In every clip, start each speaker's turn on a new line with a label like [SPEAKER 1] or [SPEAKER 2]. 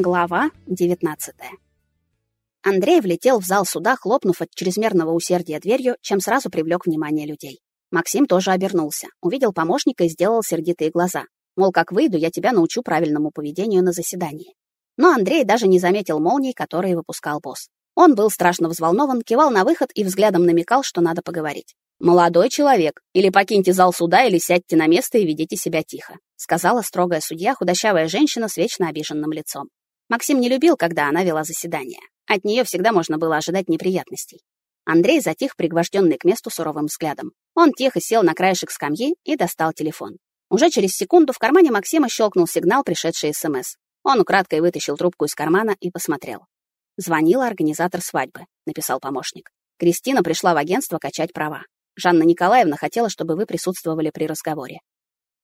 [SPEAKER 1] Глава 19. Андрей влетел в зал суда, хлопнув от чрезмерного усердия дверью, чем сразу привлек внимание людей. Максим тоже обернулся, увидел помощника и сделал сердитые глаза. Мол, как выйду, я тебя научу правильному поведению на заседании. Но Андрей даже не заметил молний, которые выпускал босс. Он был страшно взволнован, кивал на выход и взглядом намекал, что надо поговорить. «Молодой человек, или покиньте зал суда, или сядьте на место и ведите себя тихо», сказала строгая судья, худощавая женщина с вечно обиженным лицом. Максим не любил, когда она вела заседание. От нее всегда можно было ожидать неприятностей. Андрей затих, пригвожденный к месту суровым взглядом. Он тихо сел на краешек скамьи и достал телефон. Уже через секунду в кармане Максима щелкнул сигнал, пришедший СМС. Он украдкой вытащил трубку из кармана и посмотрел. Звонила организатор свадьбы, написал помощник. Кристина пришла в агентство качать права. Жанна Николаевна хотела, чтобы вы присутствовали при разговоре.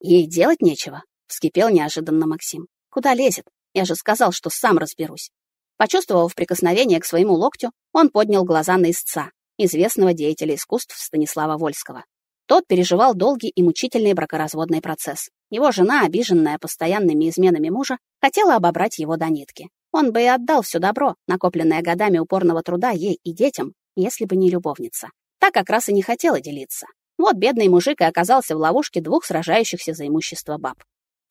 [SPEAKER 1] Ей делать нечего, вскипел неожиданно Максим. Куда лезет? Я же сказал, что сам разберусь. Почувствовав прикосновение к своему локтю, он поднял глаза на истца, известного деятеля искусств Станислава Вольского. Тот переживал долгий и мучительный бракоразводный процесс. Его жена, обиженная постоянными изменами мужа, хотела обобрать его до нитки. Он бы и отдал все добро, накопленное годами упорного труда ей и детям, если бы не любовница. Та как раз и не хотела делиться. Вот бедный мужик и оказался в ловушке двух сражающихся за имущество баб.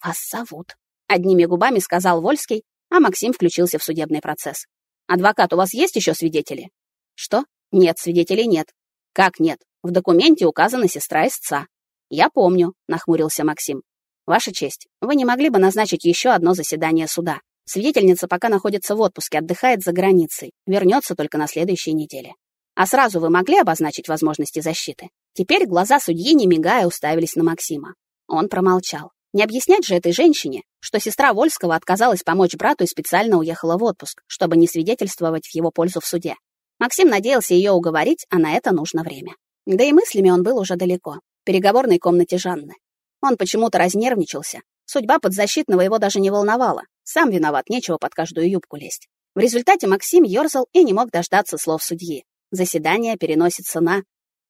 [SPEAKER 1] «Вас зовут», Одними губами сказал Вольский, а Максим включился в судебный процесс. «Адвокат, у вас есть еще свидетели?» «Что? Нет, свидетелей нет». «Как нет? В документе указана сестра истца». «Я помню», — нахмурился Максим. «Ваша честь, вы не могли бы назначить еще одно заседание суда? Свидетельница пока находится в отпуске, отдыхает за границей, вернется только на следующей неделе. А сразу вы могли обозначить возможности защиты?» Теперь глаза судьи, не мигая, уставились на Максима. Он промолчал. Не объяснять же этой женщине, что сестра Вольского отказалась помочь брату и специально уехала в отпуск, чтобы не свидетельствовать в его пользу в суде. Максим надеялся ее уговорить, а на это нужно время. Да и мыслями он был уже далеко, в переговорной комнате Жанны. Он почему-то разнервничался. Судьба подзащитного его даже не волновала. Сам виноват, нечего под каждую юбку лезть. В результате Максим ёрзал и не мог дождаться слов судьи. Заседание переносится на...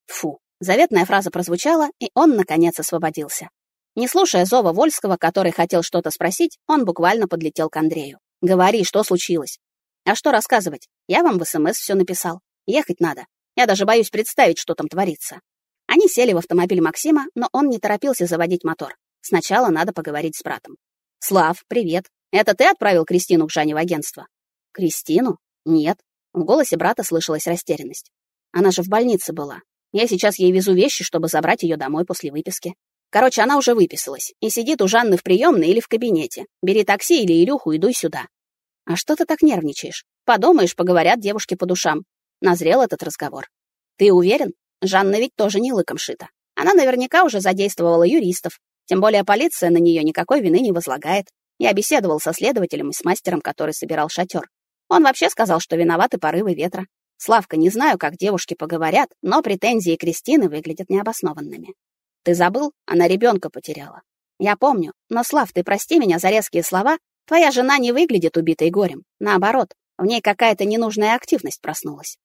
[SPEAKER 1] Фу. Заветная фраза прозвучала, и он, наконец, освободился. Не слушая зова Вольского, который хотел что-то спросить, он буквально подлетел к Андрею. «Говори, что случилось?» «А что рассказывать? Я вам в СМС все написал. Ехать надо. Я даже боюсь представить, что там творится». Они сели в автомобиль Максима, но он не торопился заводить мотор. Сначала надо поговорить с братом. «Слав, привет. Это ты отправил Кристину к Жане в агентство?» «Кристину? Нет». В голосе брата слышалась растерянность. «Она же в больнице была. Я сейчас ей везу вещи, чтобы забрать ее домой после выписки. Короче, она уже выписалась и сидит у Жанны в приемной или в кабинете. Бери такси или Илюху и дуй сюда. А что ты так нервничаешь? Подумаешь, поговорят девушки по душам. Назрел этот разговор. Ты уверен? Жанна ведь тоже не лыком шита. Она наверняка уже задействовала юристов. Тем более полиция на нее никакой вины не возлагает. Я беседовал со следователем и с мастером, который собирал шатер. Он вообще сказал, что виноваты порывы ветра. Славка, не знаю, как девушки поговорят, но претензии Кристины выглядят необоснованными. Ты забыл? Она ребенка потеряла. Я помню. Но, Слав, ты прости меня за резкие слова. Твоя жена не выглядит убитой горем. Наоборот, в ней какая-то ненужная активность проснулась.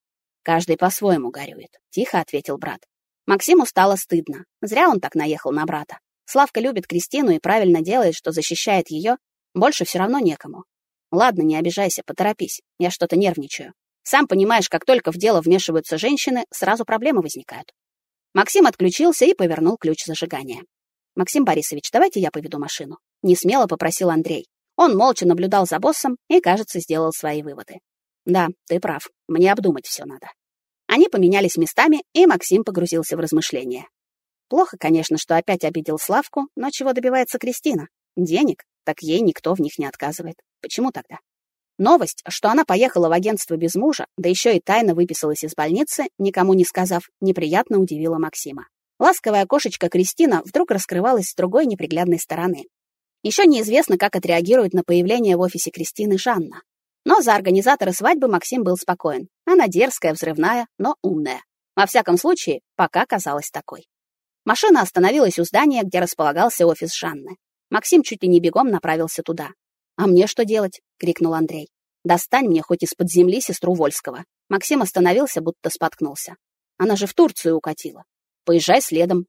[SPEAKER 1] Каждый по-своему горюет, тихо ответил брат. Максиму стало стыдно. Зря он так наехал на брата. Славка любит Кристину и правильно делает, что защищает ее. Больше все равно некому. Ладно, не обижайся, поторопись. Я что-то нервничаю. Сам понимаешь, как только в дело вмешиваются женщины, сразу проблемы возникают. Максим отключился и повернул ключ зажигания. «Максим Борисович, давайте я поведу машину», — несмело попросил Андрей. Он молча наблюдал за боссом и, кажется, сделал свои выводы. «Да, ты прав. Мне обдумать все надо». Они поменялись местами, и Максим погрузился в размышления. Плохо, конечно, что опять обидел Славку, но чего добивается Кристина? Денег? Так ей никто в них не отказывает. Почему тогда? Новость, что она поехала в агентство без мужа, да еще и тайно выписалась из больницы, никому не сказав, неприятно удивила Максима. Ласковая кошечка Кристина вдруг раскрывалась с другой неприглядной стороны. Еще неизвестно, как отреагирует на появление в офисе Кристины Жанна. Но за организатора свадьбы Максим был спокоен. Она дерзкая, взрывная, но умная. Во всяком случае, пока казалась такой. Машина остановилась у здания, где располагался офис Жанны. Максим чуть ли не бегом направился туда. «А мне что делать?» — крикнул Андрей. «Достань мне хоть из-под земли сестру Вольского». Максим остановился, будто споткнулся. Она же в Турцию укатила. Поезжай следом.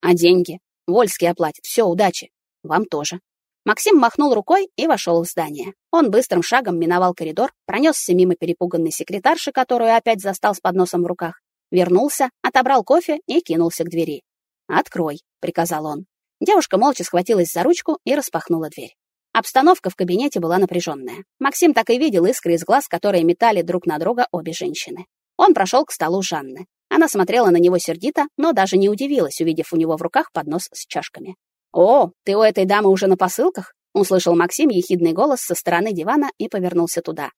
[SPEAKER 1] А деньги? Вольский оплатит. Все, удачи. Вам тоже. Максим махнул рукой и вошел в здание. Он быстрым шагом миновал коридор, пронесся мимо перепуганной секретарши, которую опять застал с подносом в руках, вернулся, отобрал кофе и кинулся к двери. «Открой», — приказал он. Девушка молча схватилась за ручку и распахнула дверь. Обстановка в кабинете была напряженная. Максим так и видел искры из глаз, которые метали друг на друга обе женщины. Он прошел к столу Жанны. Она смотрела на него сердито, но даже не удивилась, увидев у него в руках поднос с чашками. «О, ты у этой дамы уже на посылках?» — услышал Максим ехидный голос со стороны дивана и повернулся туда.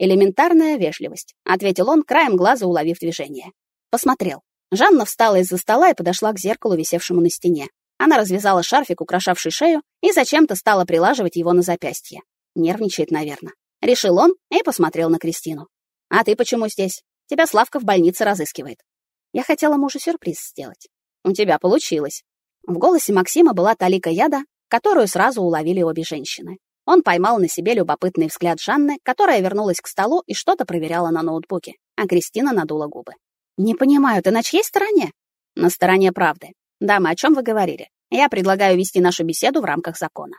[SPEAKER 1] «Элементарная вежливость», — ответил он, краем глаза уловив движение. Посмотрел. Жанна встала из-за стола и подошла к зеркалу, висевшему на стене. Она развязала шарфик, украшавший шею, и зачем-то стала прилаживать его на запястье. Нервничает, наверное. Решил он и посмотрел на Кристину. «А ты почему здесь? Тебя Славка в больнице разыскивает». Я хотела мужу сюрприз сделать. У тебя получилось. В голосе Максима была талика яда, которую сразу уловили обе женщины. Он поймал на себе любопытный взгляд Жанны, которая вернулась к столу и что-то проверяла на ноутбуке, а Кристина надула губы. «Не понимаю, ты на чьей стороне?» «На стороне правды. Дамы, о чем вы говорили? Я предлагаю вести нашу беседу в рамках закона».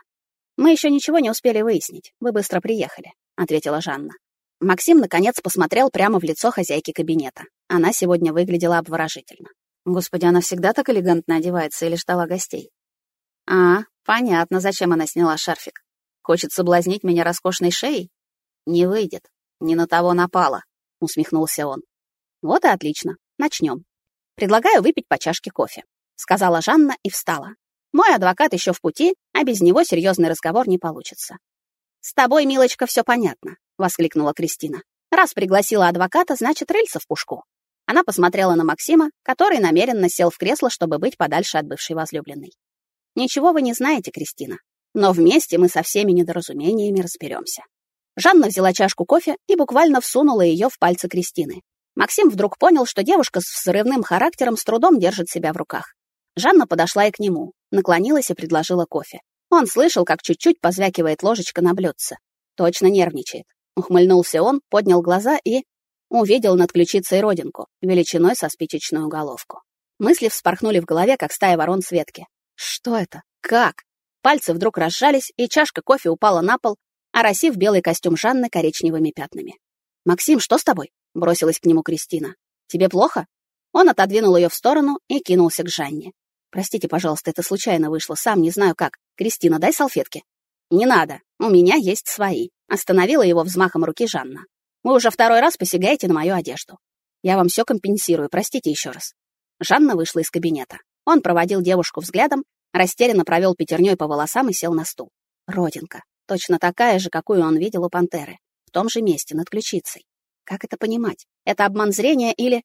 [SPEAKER 1] «Мы еще ничего не успели выяснить. Вы быстро приехали», — ответила Жанна. Максим, наконец, посмотрел прямо в лицо хозяйки кабинета. Она сегодня выглядела обворожительно. Господи, она всегда так элегантно одевается или ждала гостей? А, понятно, зачем она сняла шарфик. Хочет соблазнить меня роскошной шеей? Не выйдет. Не на того напала, усмехнулся он. Вот и отлично. Начнем. Предлагаю выпить по чашке кофе, сказала Жанна и встала. Мой адвокат еще в пути, а без него серьезный разговор не получится. С тобой, милочка, все понятно, воскликнула Кристина. Раз пригласила адвоката, значит, рельса в пушку. Она посмотрела на Максима, который намеренно сел в кресло, чтобы быть подальше от бывшей возлюбленной. «Ничего вы не знаете, Кристина, но вместе мы со всеми недоразумениями разберемся». Жанна взяла чашку кофе и буквально всунула ее в пальцы Кристины. Максим вдруг понял, что девушка с взрывным характером с трудом держит себя в руках. Жанна подошла и к нему, наклонилась и предложила кофе. Он слышал, как чуть-чуть позвякивает ложечка на блюдце. Точно нервничает. Ухмыльнулся он, поднял глаза и... Увидел над ключицей родинку, величиной со спичечную головку. Мысли вспорхнули в голове, как стая ворон с ветки. Что это? Как? Пальцы вдруг разжались, и чашка кофе упала на пол, оросив белый костюм Жанны коричневыми пятнами. «Максим, что с тобой?» — бросилась к нему Кристина. «Тебе плохо?» Он отодвинул ее в сторону и кинулся к Жанне. «Простите, пожалуйста, это случайно вышло, сам не знаю как. Кристина, дай салфетки». «Не надо, у меня есть свои», — остановила его взмахом руки Жанна. Вы уже второй раз посягаете на мою одежду. Я вам все компенсирую, простите еще раз. Жанна вышла из кабинета. Он проводил девушку взглядом, растерянно провел пятерней по волосам и сел на стул. Родинка. Точно такая же, какую он видел у пантеры. В том же месте, над ключицей. Как это понимать? Это обман зрения или...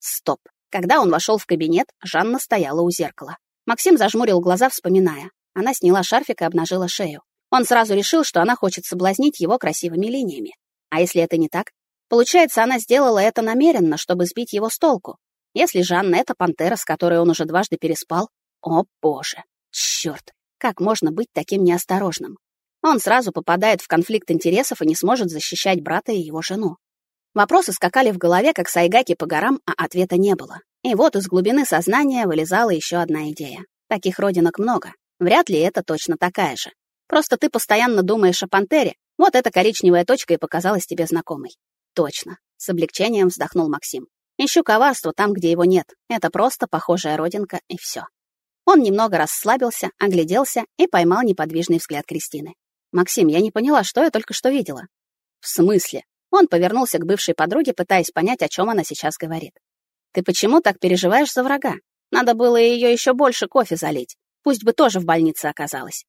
[SPEAKER 1] Стоп. Когда он вошел в кабинет, Жанна стояла у зеркала. Максим зажмурил глаза, вспоминая. Она сняла шарфик и обнажила шею. Он сразу решил, что она хочет соблазнить его красивыми линиями. А если это не так? Получается, она сделала это намеренно, чтобы сбить его с толку. Если Жанна — это пантера, с которой он уже дважды переспал, о боже, черт, как можно быть таким неосторожным? Он сразу попадает в конфликт интересов и не сможет защищать брата и его жену. Вопросы скакали в голове, как сайгаки по горам, а ответа не было. И вот из глубины сознания вылезала еще одна идея. Таких родинок много. Вряд ли это точно такая же. Просто ты постоянно думаешь о пантере, вот эта коричневая точка и показалась тебе знакомой. Точно. С облегчением вздохнул Максим. Ищу коварство там, где его нет. Это просто похожая родинка, и все. Он немного расслабился, огляделся и поймал неподвижный взгляд Кристины. «Максим, я не поняла, что я только что видела». «В смысле?» Он повернулся к бывшей подруге, пытаясь понять, о чем она сейчас говорит. «Ты почему так переживаешь за врага? Надо было ее еще больше кофе залить. Пусть бы тоже в больнице оказалась.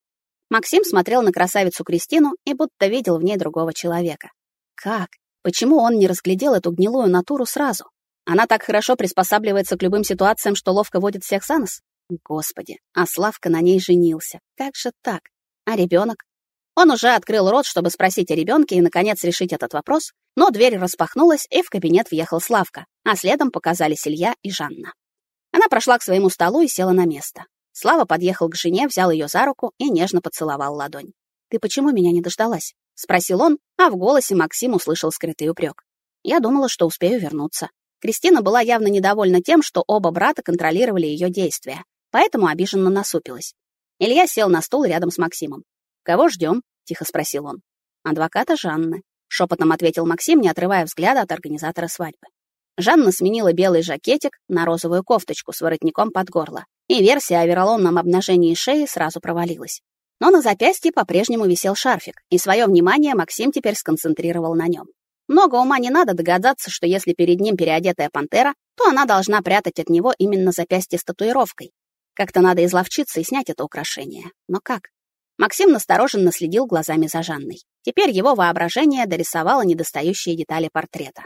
[SPEAKER 1] Максим смотрел на красавицу Кристину и будто видел в ней другого человека. Как? Почему он не разглядел эту гнилую натуру сразу? Она так хорошо приспосабливается к любым ситуациям, что ловко водит всех за нос? Господи, а Славка на ней женился. Как же так? А ребенок? Он уже открыл рот, чтобы спросить о ребенке и, наконец, решить этот вопрос, но дверь распахнулась, и в кабинет въехал Славка, а следом показались Илья и Жанна. Она прошла к своему столу и села на место. Слава подъехал к жене, взял ее за руку и нежно поцеловал ладонь. «Ты почему меня не дождалась?» — спросил он, а в голосе Максим услышал скрытый упрек. Я думала, что успею вернуться. Кристина была явно недовольна тем, что оба брата контролировали ее действия, поэтому обиженно насупилась. Илья сел на стул рядом с Максимом. Кого ждем? тихо спросил он. Адвоката Жанны, шепотом ответил Максим, не отрывая взгляда от организатора свадьбы. Жанна сменила белый жакетик на розовую кофточку с воротником под горло, и версия о вероломном обнажении шеи сразу провалилась. Но на запястье по-прежнему висел шарфик, и свое внимание Максим теперь сконцентрировал на нем. Много ума не надо догадаться, что если перед ним переодетая пантера, то она должна прятать от него именно запястье с татуировкой. Как-то надо изловчиться и снять это украшение. Но как? Максим настороженно следил глазами за Жанной. Теперь его воображение дорисовало недостающие детали портрета.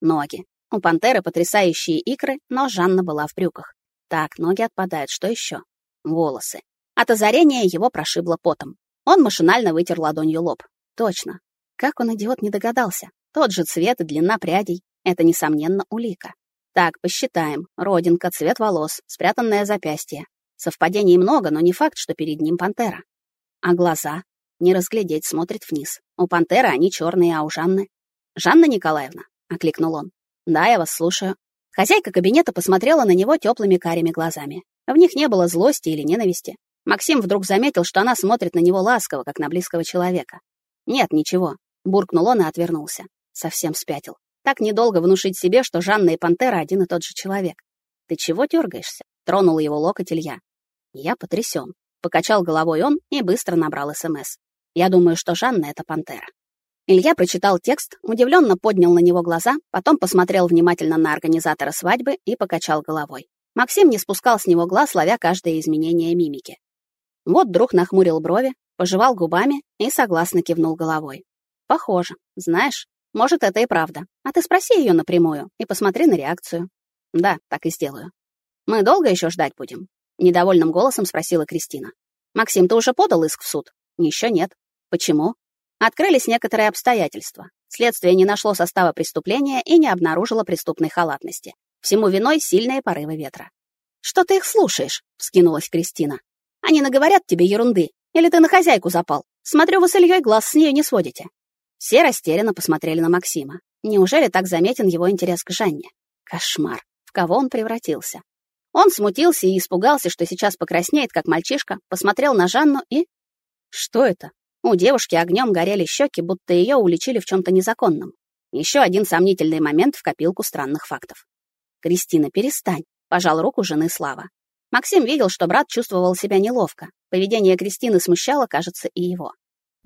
[SPEAKER 1] Ноги. У пантеры потрясающие икры, но Жанна была в брюках. Так, ноги отпадают, что еще? Волосы. От озарения его прошибло потом. Он машинально вытер ладонью лоб. Точно. Как он, идиот, не догадался? Тот же цвет и длина прядей — это, несомненно, улика. Так, посчитаем. Родинка, цвет волос, спрятанное запястье. Совпадений много, но не факт, что перед ним пантера. А глаза? Не разглядеть, смотрит вниз. У пантеры они черные, а у Жанны... «Жанна Николаевна», — окликнул он. «Да, я вас слушаю». Хозяйка кабинета посмотрела на него теплыми карими глазами. В них не было злости или ненависти. Максим вдруг заметил, что она смотрит на него ласково, как на близкого человека. «Нет, ничего», — буркнул он и отвернулся. Совсем спятил. Так недолго внушить себе, что Жанна и Пантера один и тот же человек. «Ты чего дергаешься?» — тронул его локоть Илья. Я потрясен. Покачал головой он и быстро набрал СМС. Я думаю, что Жанна — это Пантера. Илья прочитал текст, удивленно поднял на него глаза, потом посмотрел внимательно на организатора свадьбы и покачал головой. Максим не спускал с него глаз, ловя каждое изменение мимики. Вот друг нахмурил брови, пожевал губами и согласно кивнул головой. Похоже. Знаешь, может, это и правда. А ты спроси ее напрямую и посмотри на реакцию. Да, так и сделаю. Мы долго еще ждать будем? Недовольным голосом спросила Кристина. «Максим, ты уже подал иск в суд?» «Еще нет». «Почему?» Открылись некоторые обстоятельства. Следствие не нашло состава преступления и не обнаружило преступной халатности. Всему виной сильные порывы ветра. «Что ты их слушаешь?» — вскинулась Кристина. «Они наговорят тебе ерунды. Или ты на хозяйку запал? Смотрю, вы с Ильей глаз с нее не сводите». Все растерянно посмотрели на Максима. Неужели так заметен его интерес к Жанне? Кошмар. В кого он превратился? Он смутился и испугался, что сейчас покраснеет, как мальчишка, посмотрел на Жанну и... Что это? У девушки огнем горели щеки, будто ее уличили в чем-то незаконном. Еще один сомнительный момент в копилку странных фактов. «Кристина, перестань», — пожал руку жены Слава. Максим видел, что брат чувствовал себя неловко. Поведение Кристины смущало, кажется, и его.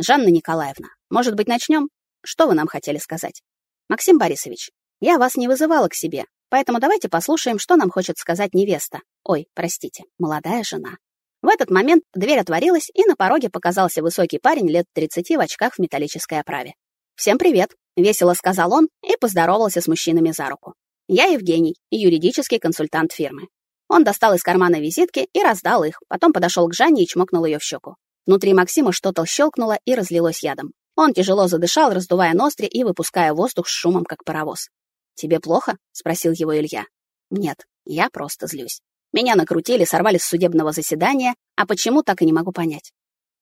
[SPEAKER 1] «Жанна Николаевна, может быть, начнем? Что вы нам хотели сказать?» «Максим Борисович, я вас не вызывала к себе, Поэтому давайте послушаем, что нам хочет сказать невеста. Ой, простите, молодая жена. В этот момент дверь отворилась, и на пороге показался высокий парень лет 30 в очках в металлической оправе. «Всем привет», — весело сказал он и поздоровался с мужчинами за руку. «Я Евгений, юридический консультант фирмы». Он достал из кармана визитки и раздал их, потом подошел к Жанне и чмокнул ее в щеку. Внутри Максима что-то щелкнуло и разлилось ядом. Он тяжело задышал, раздувая ноздри и выпуская воздух с шумом, как паровоз. «Тебе плохо?» — спросил его Илья. «Нет, я просто злюсь. Меня накрутили, сорвали с судебного заседания, а почему, так и не могу понять».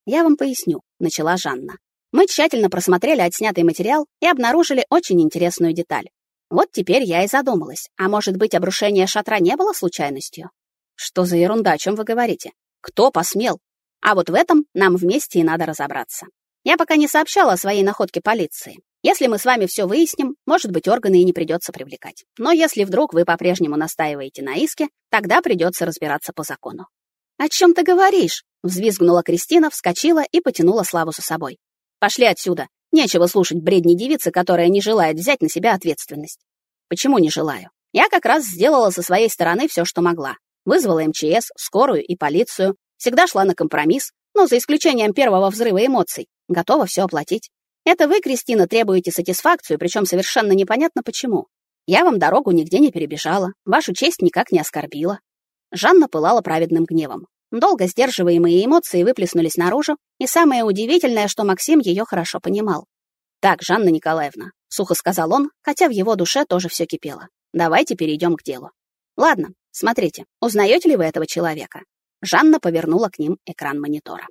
[SPEAKER 1] «Я вам поясню», — начала Жанна. Мы тщательно просмотрели отснятый материал и обнаружили очень интересную деталь. Вот теперь я и задумалась, а может быть, обрушение шатра не было случайностью? Что за ерунда, о чем вы говорите? Кто посмел? А вот в этом нам вместе и надо разобраться. Я пока не сообщала о своей находке полиции. Если мы с вами все выясним, может быть, органы и не придется привлекать. Но если вдруг вы по-прежнему настаиваете на иске, тогда придется разбираться по закону. «О чем ты говоришь?» — взвизгнула Кристина, вскочила и потянула Славу за собой. «Пошли отсюда. Нечего слушать бредни девицы, которая не желает взять на себя ответственность». «Почему не желаю? Я как раз сделала со своей стороны все, что могла. Вызвала МЧС, скорую и полицию. Всегда шла на компромисс, но за исключением первого взрыва эмоций. Готова все оплатить. Это вы, Кристина, требуете сатисфакцию, причем совершенно непонятно почему. Я вам дорогу нигде не перебежала, вашу честь никак не оскорбила. Жанна пылала праведным гневом. Долго сдерживаемые эмоции выплеснулись наружу, и самое удивительное, что Максим ее хорошо понимал. «Так, Жанна Николаевна», — сухо сказал он, хотя в его душе тоже все кипело. «Давайте перейдем к делу». «Ладно, смотрите, узнаете ли вы этого человека?» Жанна повернула к ним экран монитора.